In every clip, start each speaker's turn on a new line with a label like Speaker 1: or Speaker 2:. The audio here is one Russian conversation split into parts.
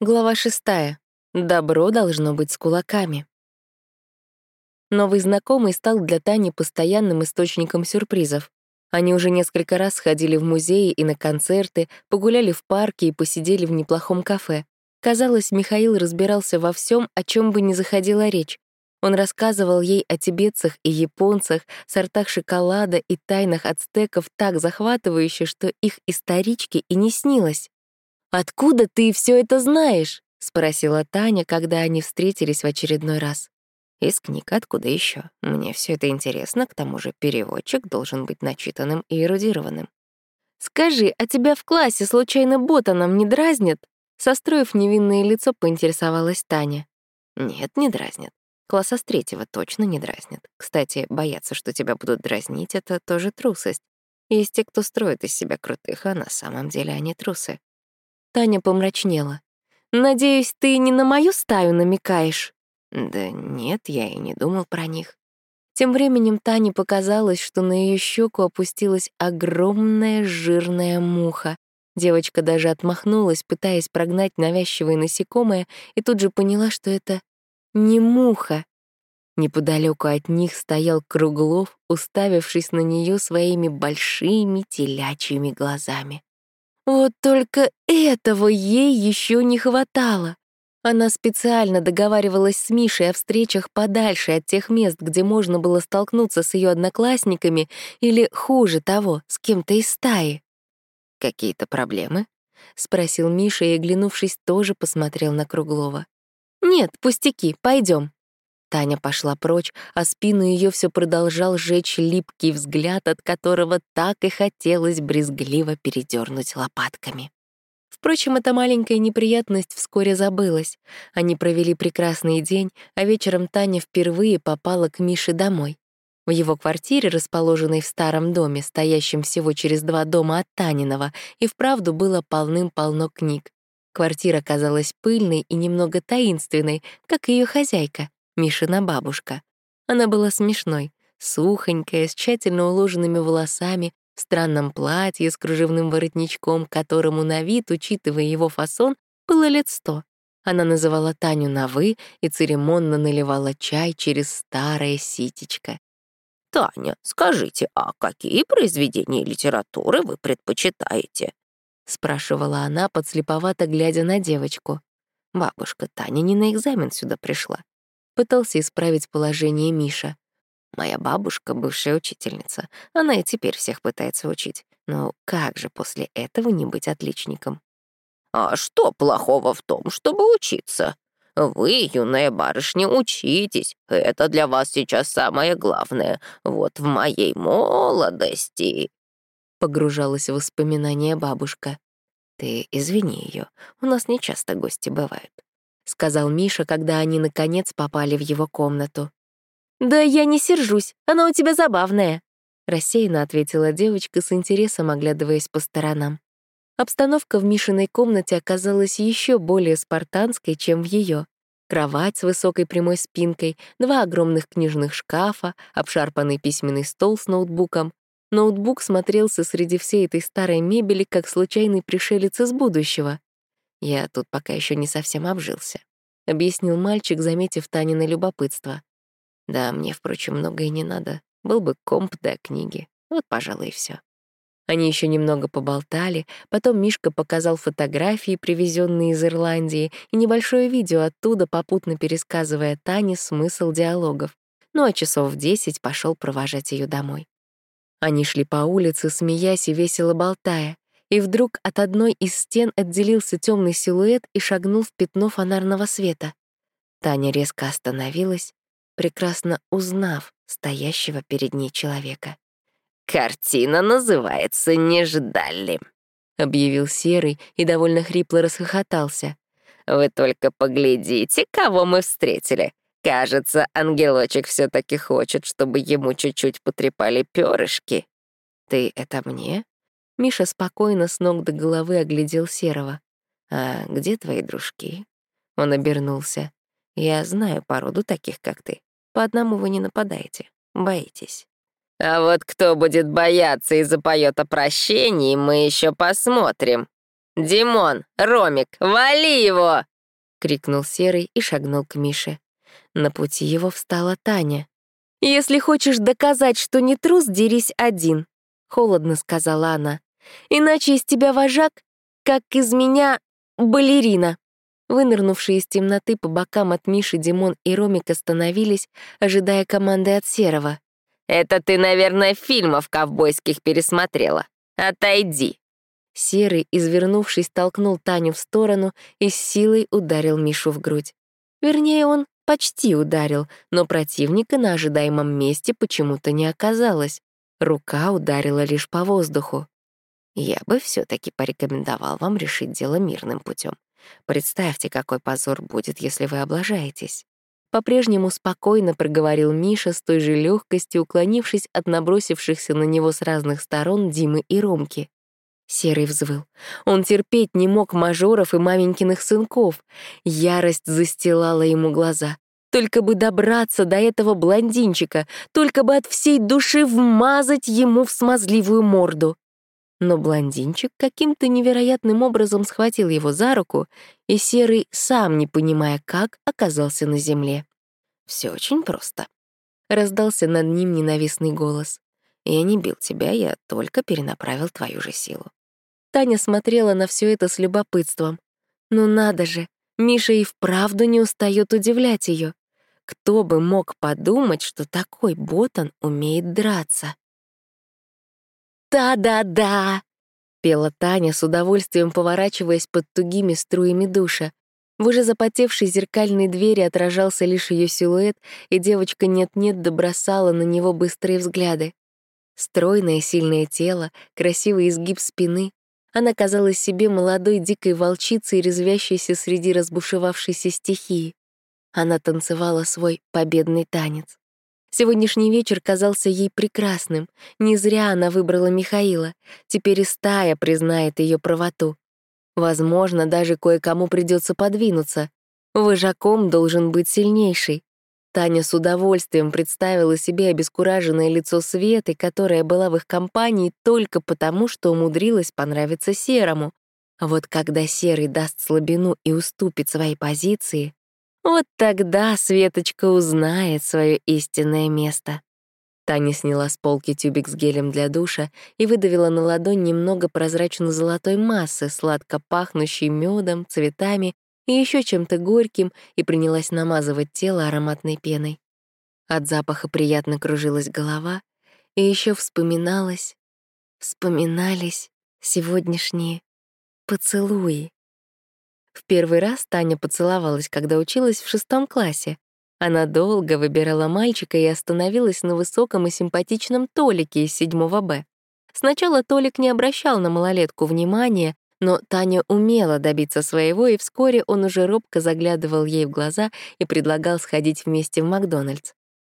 Speaker 1: Глава шестая. Добро должно быть с кулаками. Новый знакомый стал для Тани постоянным источником сюрпризов. Они уже несколько раз сходили в музеи и на концерты, погуляли в парке и посидели в неплохом кафе. Казалось, Михаил разбирался во всем, о чем бы ни заходила речь. Он рассказывал ей о тибетцах и японцах, сортах шоколада и тайнах ацтеков так захватывающе, что их историчке и не снилось. «Откуда ты все это знаешь?» — спросила Таня, когда они встретились в очередной раз.
Speaker 2: «Из книг, откуда еще? Мне все это интересно, к тому же переводчик должен быть начитанным и эрудированным».
Speaker 1: «Скажи, а тебя в классе случайно ботаном не дразнят?» Состроив невинное лицо, поинтересовалась Таня.
Speaker 2: «Нет, не дразнят. Класса с третьего точно не дразнят. Кстати, бояться, что тебя будут дразнить, — это тоже трусость. Есть те, кто строит из себя крутых, а на самом деле они трусы.
Speaker 1: Таня помрачнела. «Надеюсь, ты не на мою стаю намекаешь?»
Speaker 2: «Да нет, я и не думал про них».
Speaker 1: Тем временем Тане показалось, что на ее щеку опустилась огромная жирная муха. Девочка даже отмахнулась, пытаясь прогнать навязчивое насекомое, и тут же поняла, что это не муха. Неподалеку от них стоял Круглов, уставившись на нее своими большими телячьими глазами. Вот только этого ей еще не хватало. Она специально договаривалась с Мишей о встречах подальше от тех мест, где можно было столкнуться с ее одноклассниками или, хуже того, с кем-то из стаи.
Speaker 2: «Какие-то проблемы?»
Speaker 1: — спросил Миша и, оглянувшись, тоже посмотрел на Круглова. «Нет, пустяки, пойдем. Таня пошла прочь, а спину ее все продолжал жечь липкий взгляд, от которого так и хотелось брезгливо передернуть лопатками. Впрочем, эта маленькая неприятность вскоре забылась. Они провели прекрасный день, а вечером Таня впервые попала к Мише домой. В его квартире, расположенной в старом доме, стоящем всего через два дома от Таниного, и вправду было полным-полно книг. Квартира казалась пыльной и немного таинственной, как ее хозяйка. Мишина бабушка. Она была смешной, сухонькая, с тщательно уложенными волосами, в странном платье с кружевным воротничком, которому на вид, учитывая его фасон, было лет сто. Она называла Таню на «вы» и церемонно наливала чай через старое ситечко.
Speaker 3: «Таня, скажите, а какие произведения литературы вы предпочитаете?»
Speaker 1: — спрашивала она, подслеповато глядя на девочку.
Speaker 2: «Бабушка, Таня не на экзамен сюда пришла.
Speaker 1: Пытался исправить положение Миша.
Speaker 2: Моя бабушка — бывшая учительница. Она и теперь всех пытается учить. Но как же после этого не быть отличником?
Speaker 3: «А что плохого в том, чтобы учиться? Вы, юная барышня, учитесь. Это для вас сейчас самое главное. Вот в моей молодости...»
Speaker 1: Погружалась в воспоминания бабушка.
Speaker 2: «Ты извини ее. У нас не часто гости бывают.
Speaker 1: — сказал Миша, когда они, наконец, попали в его комнату. «Да я не сержусь, она у тебя забавная», — рассеянно ответила девочка с интересом, оглядываясь по сторонам. Обстановка в Мишиной комнате оказалась еще более спартанской, чем в ее. Кровать с высокой прямой спинкой, два огромных книжных шкафа, обшарпанный письменный стол с ноутбуком. Ноутбук смотрелся среди всей этой старой мебели как случайный пришелец из будущего.
Speaker 2: Я тут пока еще не совсем обжился», —
Speaker 1: объяснил мальчик, заметив Танина любопытство.
Speaker 2: «Да, мне, впрочем, многое не надо. Был бы комп да книги. Вот, пожалуй, и все.
Speaker 1: Они еще немного поболтали, потом Мишка показал фотографии, привезенные из Ирландии, и небольшое видео оттуда, попутно пересказывая Тане смысл диалогов. Ну а часов в десять пошел провожать ее домой. Они шли по улице, смеясь и весело болтая и вдруг от одной из стен отделился темный силуэт и шагнул в пятно фонарного света. Таня резко остановилась, прекрасно узнав стоящего перед ней человека.
Speaker 3: «Картина называется «Не ждали», — объявил Серый и довольно хрипло расхохотался. «Вы только поглядите, кого мы встретили. Кажется, ангелочек все таки хочет, чтобы ему чуть-чуть потрепали перышки».
Speaker 2: «Ты это мне?»
Speaker 1: Миша спокойно с ног до головы оглядел Серого.
Speaker 2: «А где твои дружки?» Он обернулся. «Я знаю породу таких, как ты. По одному вы не нападаете. Боитесь».
Speaker 3: «А вот кто будет бояться и запоет о прощении, мы еще посмотрим», «Димон, Ромик, вали его!»
Speaker 1: — крикнул Серый и шагнул к Мише. На пути его встала Таня. «Если хочешь доказать, что не трус, дерись один», — холодно сказала она. «Иначе из тебя вожак, как из меня балерина». Вынырнувшие из темноты по бокам от Миши Димон и Ромик остановились, ожидая команды от Серого.
Speaker 3: «Это ты, наверное, фильмов ковбойских пересмотрела. Отойди!»
Speaker 1: Серый, извернувшись, толкнул Таню в сторону и с силой ударил Мишу в грудь. Вернее, он почти ударил, но противника на ожидаемом месте почему-то не оказалось. Рука ударила лишь по воздуху. Я бы все таки порекомендовал вам решить дело мирным путем. Представьте, какой позор будет, если вы облажаетесь. По-прежнему спокойно проговорил Миша с той же легкостью, уклонившись от набросившихся на него с разных сторон Димы и Ромки. Серый взвыл. Он терпеть не мог мажоров и маменькиных сынков. Ярость застилала ему глаза. Только бы добраться до этого блондинчика, только бы от всей души вмазать ему в смазливую морду. Но блондинчик каким-то невероятным образом схватил его за руку, и Серый, сам не понимая как, оказался на земле. Все очень просто. Раздался над ним ненавистный голос. Я не бил тебя, я только перенаправил твою же силу. Таня смотрела на все это с любопытством. Ну надо же, Миша и вправду не устает удивлять ее. Кто бы мог подумать, что такой ботан умеет драться? «Да-да-да!» — пела Таня, с удовольствием поворачиваясь под тугими струями душа. В уже запотевшей зеркальной двери отражался лишь ее силуэт, и девочка нет-нет добросала на него быстрые взгляды. Стройное сильное тело, красивый изгиб спины. Она казалась себе молодой дикой волчицей, резвящейся среди разбушевавшейся стихии. Она танцевала свой победный танец. Сегодняшний вечер казался ей прекрасным. Не зря она выбрала Михаила. Теперь и стая признает ее правоту. Возможно, даже кое-кому придется подвинуться. Вожаком должен быть сильнейший. Таня с удовольствием представила себе обескураженное лицо Светы, которая была в их компании только потому, что умудрилась понравиться Серому. Вот когда Серый даст слабину и уступит своей позиции, вот тогда Светочка узнает свое истинное место. Таня сняла с полки тюбик с гелем для душа и выдавила на ладонь немного прозрачно-золотой массы, сладко пахнущей медом, цветами и еще чем-то горьким, и принялась намазывать тело ароматной пеной. От запаха приятно кружилась голова, и еще вспоминалось, вспоминались сегодняшние поцелуи. В первый раз Таня поцеловалась, когда училась в шестом классе. Она долго выбирала мальчика и остановилась на высоком и симпатичном Толике из седьмого Б. Сначала Толик не обращал на малолетку внимания, но Таня умела добиться своего, и вскоре он уже робко заглядывал ей в глаза и предлагал сходить вместе в Макдональдс.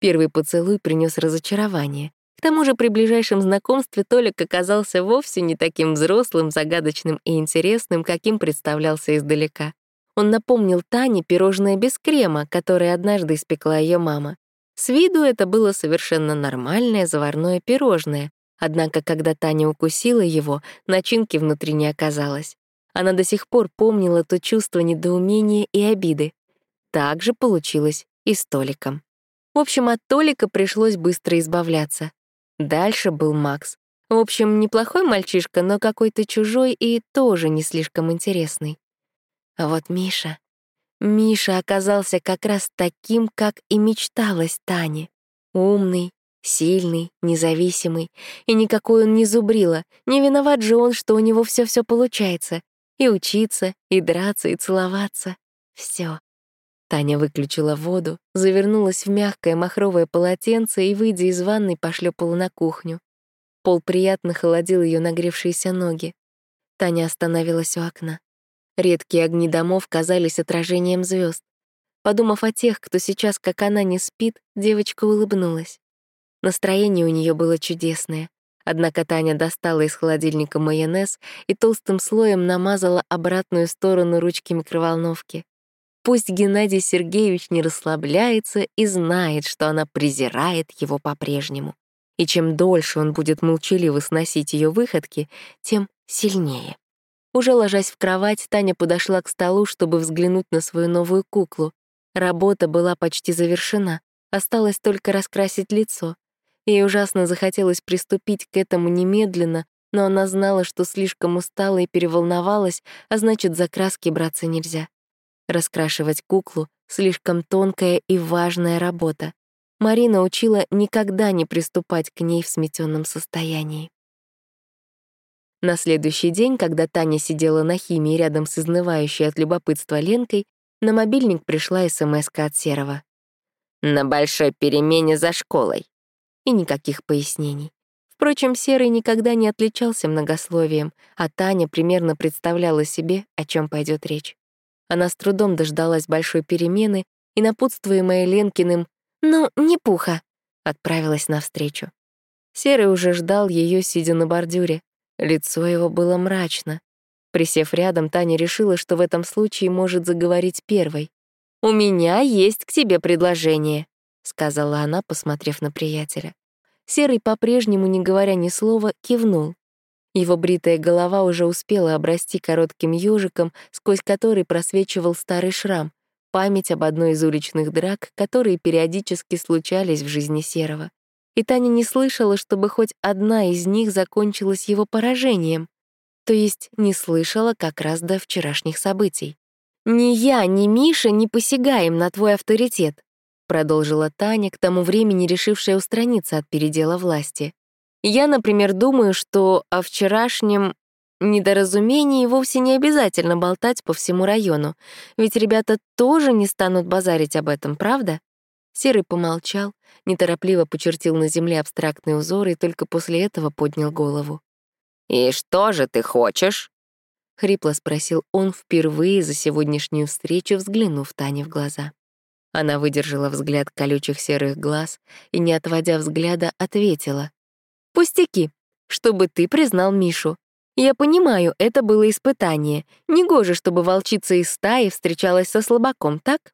Speaker 1: Первый поцелуй принес разочарование. К тому же при ближайшем знакомстве Толик оказался вовсе не таким взрослым, загадочным и интересным, каким представлялся издалека. Он напомнил Тане пирожное без крема, которое однажды испекла ее мама. С виду это было совершенно нормальное заварное пирожное, Однако, когда Таня укусила его, начинки внутри не оказалось. Она до сих пор помнила то чувство недоумения и обиды. Так же получилось и с Толиком. В общем, от Толика пришлось быстро избавляться. Дальше был Макс. В общем, неплохой мальчишка, но какой-то чужой и тоже не слишком интересный. А вот Миша... Миша оказался как раз таким, как и мечталось Тане. Умный, Сильный, независимый. И никакой он не зубрила. Не виноват же он, что у него все все получается. И учиться, и драться, и целоваться. Все. Таня выключила воду, завернулась в мягкое махровое полотенце и, выйдя из ванной, пошлепала на кухню. Пол приятно холодил ее нагревшиеся ноги. Таня остановилась у окна. Редкие огни домов казались отражением звезд. Подумав о тех, кто сейчас, как она, не спит, девочка улыбнулась. Настроение у нее было чудесное. Однако Таня достала из холодильника майонез и толстым слоем намазала обратную сторону ручки микроволновки. Пусть Геннадий Сергеевич не расслабляется и знает, что она презирает его по-прежнему. И чем дольше он будет молчаливо сносить ее выходки, тем сильнее. Уже ложась в кровать, Таня подошла к столу, чтобы взглянуть на свою новую куклу. Работа была почти завершена, осталось только раскрасить лицо. Ей ужасно захотелось приступить к этому немедленно, но она знала, что слишком устала и переволновалась, а значит, за краски браться нельзя. Раскрашивать куклу — слишком тонкая и важная работа. Марина учила никогда не приступать к ней в сметенном состоянии. На следующий день, когда Таня сидела на химии рядом с изнывающей от любопытства Ленкой, на мобильник пришла смс от Серого.
Speaker 3: «На большой перемене за школой».
Speaker 1: И никаких пояснений. Впрочем, Серый никогда не отличался многословием, а Таня примерно представляла себе, о чем пойдет речь. Она с трудом дождалась большой перемены и, напутствуемая Ленкиным «Ну, не пуха», отправилась навстречу. Серый уже ждал ее, сидя на бордюре. Лицо его было мрачно. Присев рядом, Таня решила, что в этом случае может заговорить первой. «У меня есть к тебе предложение», — сказала она, посмотрев на приятеля. Серый, по-прежнему, не говоря ни слова, кивнул. Его бритая голова уже успела обрасти коротким ёжиком, сквозь который просвечивал старый шрам, память об одной из уличных драк, которые периодически случались в жизни Серого. И Таня не слышала, чтобы хоть одна из них закончилась его поражением. То есть не слышала как раз до вчерашних событий. «Ни я, ни Миша не посягаем на твой авторитет продолжила Таня, к тому времени решившая устраниться от передела власти. Я, например, думаю, что о вчерашнем недоразумении вовсе не обязательно болтать по всему району, ведь ребята тоже не станут базарить об этом, правда? Серый помолчал, неторопливо почертил на земле абстрактный узор и только после этого поднял голову.
Speaker 3: «И что же ты хочешь?»
Speaker 1: — хрипло спросил он впервые за сегодняшнюю встречу, взглянув Тане в глаза. Она выдержала взгляд колючих серых глаз и, не отводя взгляда, ответила. «Пустяки, чтобы ты признал Мишу. Я понимаю, это было испытание. Негоже, чтобы волчица из стаи встречалась со слабаком, так?»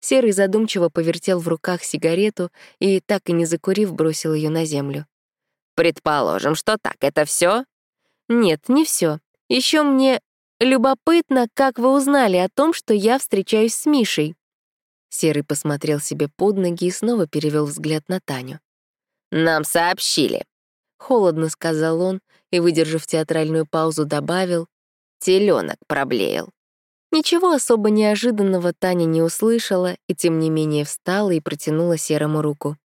Speaker 1: Серый задумчиво повертел в руках сигарету и, так и не закурив, бросил ее на землю.
Speaker 3: «Предположим, что так, это все?
Speaker 1: «Нет, не все. Еще мне любопытно, как вы узнали о том, что я встречаюсь с Мишей». Серый посмотрел себе под ноги и снова перевел взгляд на Таню.
Speaker 3: «Нам сообщили», — холодно сказал он и, выдержав театральную паузу, добавил, «Теленок проблеял».
Speaker 1: Ничего особо неожиданного Таня не услышала и, тем не менее, встала и протянула Серому руку.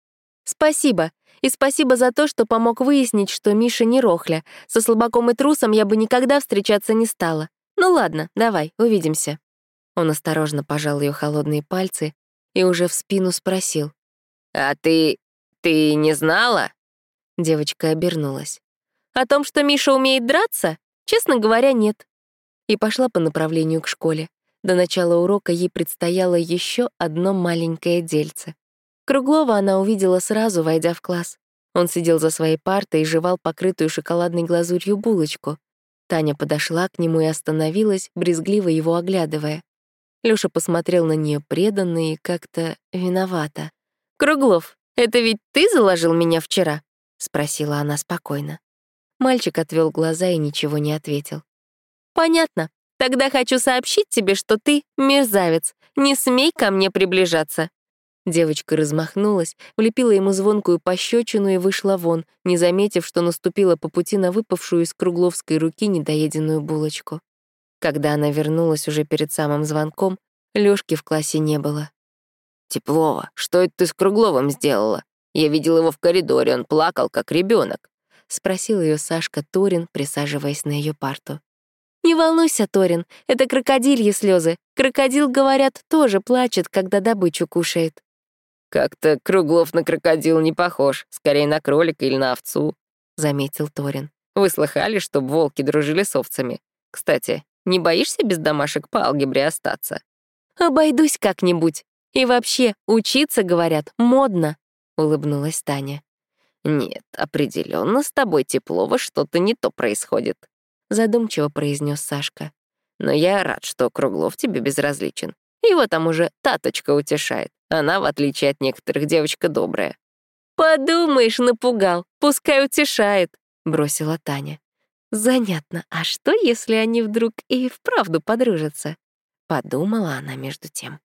Speaker 1: «Спасибо. И спасибо за то, что помог выяснить, что Миша не рохля. Со слабаком и трусом я бы никогда встречаться не стала. Ну ладно, давай, увидимся». Он осторожно пожал ее холодные пальцы и уже в спину спросил.
Speaker 3: «А ты... ты не знала?»
Speaker 1: Девочка обернулась. «О том, что Миша умеет драться? Честно говоря, нет». И пошла по направлению к школе. До начала урока ей предстояло еще одно маленькое дельце. Круглова она увидела сразу, войдя в класс. Он сидел за своей партой и жевал покрытую шоколадной глазурью булочку. Таня подошла к нему и остановилась, брезгливо его оглядывая. Лёша посмотрел на неё преданно и как-то виновато. «Круглов, это ведь ты заложил меня вчера?» — спросила она спокойно. Мальчик отвёл глаза и ничего не ответил. «Понятно. Тогда хочу сообщить тебе, что ты мерзавец. Не смей ко мне приближаться». Девочка размахнулась, влепила ему звонкую пощечину и вышла вон, не заметив, что наступила по пути на выпавшую из кругловской руки недоеденную булочку. Когда она вернулась уже перед самым звонком, Лёшки в классе не было.
Speaker 3: «Теплова, что это ты с Кругловым сделала? Я видел его в коридоре, он плакал, как ребенок.
Speaker 1: спросил ее Сашка Торин, присаживаясь на ее парту. «Не волнуйся, Торин, это крокодильи слезы. Крокодил, говорят, тоже плачет, когда добычу кушает».
Speaker 3: «Как-то Круглов на крокодил не похож, скорее на кролика или на овцу», — заметил Торин. «Вы слыхали, чтоб волки дружили с овцами? Кстати, не боишься без домашек по алгебре остаться?»
Speaker 1: «Обойдусь как-нибудь. И вообще, учиться, говорят, модно», — улыбнулась Таня.
Speaker 3: «Нет, определенно с тобой Теплова что-то не то происходит», — задумчиво произнес Сашка. «Но я рад, что Круглов тебе безразличен. Его там уже таточка утешает. Она, в отличие от некоторых, девочка добрая».
Speaker 1: «Подумаешь, напугал. Пускай утешает», — бросила Таня. Занятно, а что, если они вдруг и вправду подружатся? Подумала она между тем.